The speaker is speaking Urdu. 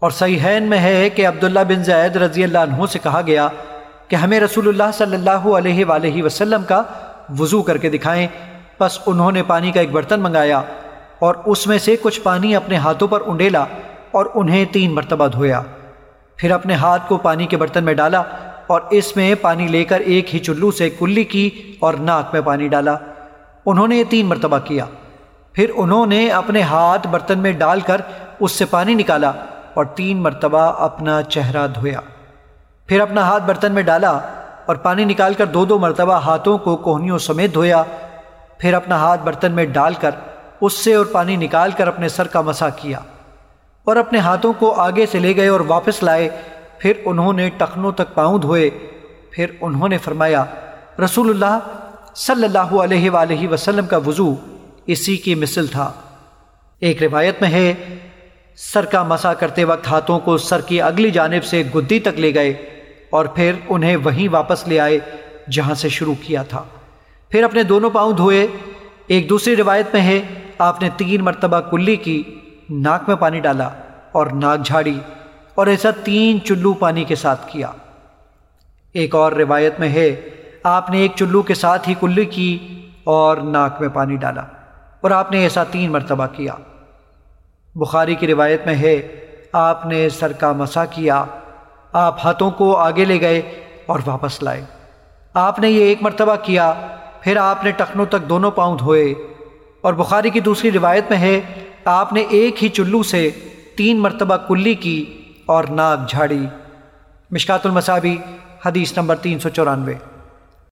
اور صحیحین میں ہے کہ عبداللہ بن زید رضی اللہ عنہ سے کہا گیا کہ ہمیں رسول اللہ صلی اللہ علیہ وآلہ وسلم کا وضو کر کے دکھائیں۔ پس انہوں نے پانی کا ایک برتن منگایا اور اس میں سے کچھ پانی اپنے ہاتھوں پر انڈیلا اور انہیں تین مرتبہ دھویا۔ پھر اپنے ہاتھ کو پانی کے برتن میں ڈالا اور اس میں پانی لے کر ایک ہی چلو سے کلی کی اور ناک میں پانی ڈالا۔ انہوں نے یہ تین مرتبہ کیا۔ پھر انہوں نے اپنے ہاتھ برتن میں ڈال کر اس سے پانی نکالا۔ اور تین مرتبہ اپنا چہرہ دھویا۔ پھر اپنا ہاتھ برتن میں ڈالا اور پانی نکال کر دو دو مرتبہ ہاتھوں کو کوہنیوں سمیت دھویا۔ پھر اپنا ہاتھ برتن میں ڈال کر اس سے اور پانی نکال کر اپنے سر کا مسا کیا اور اپنے ہاتھوں کو آگے سے لے گئے اور واپس لائے۔ پھر انہوں نے ٹخنوں تک پاؤں دھوئے۔ پھر انہوں نے فرمایا، رسول اللہ صلی اللہ علیہ وآلہ وسلم کا وضو اسی کی مثل تھا۔ ایک روایت میں ہے سر کا مسا کرتے وقت ہاتھوں کو سر کی اگلی جانب سے گدی تک لے گئے اور پھر انہیں وہیں واپس لے آئے جہاں سے شروع کیا تھا۔ پھر اپنے دونوں پاؤں دھوئے۔ ایک دوسری روایت میں ہے، آپ نے تین مرتبہ کلی کی ناک میں پانی ڈالا اور ناک جھاڑی اور ایسا تین چلو پانی کے ساتھ کیا۔ ایک اور روایت میں ہے، آپ نے ایک چلو کے ساتھ ہی کلی کی اور ناک میں پانی ڈالا اور آپ نے ایسا تین مرتبہ کیا۔ بخاری کی روایت میں ہے، آپ نے سر کا مسا کیا، آپ ہاتھوں کو آگے لے گئے اور واپس لائے۔ آپ نے یہ ایک مرتبہ کیا، پھر آپ نے ٹخنوں تک دونوں پاؤں دھوئے۔ اور بخاری کی دوسری روایت میں ہے، آپ نے ایک ہی چلو سے تین مرتبہ کلی کی اور ناک جھاڑی۔ مشکات المصابی، حدیث نمبر تین سو چورانوے۔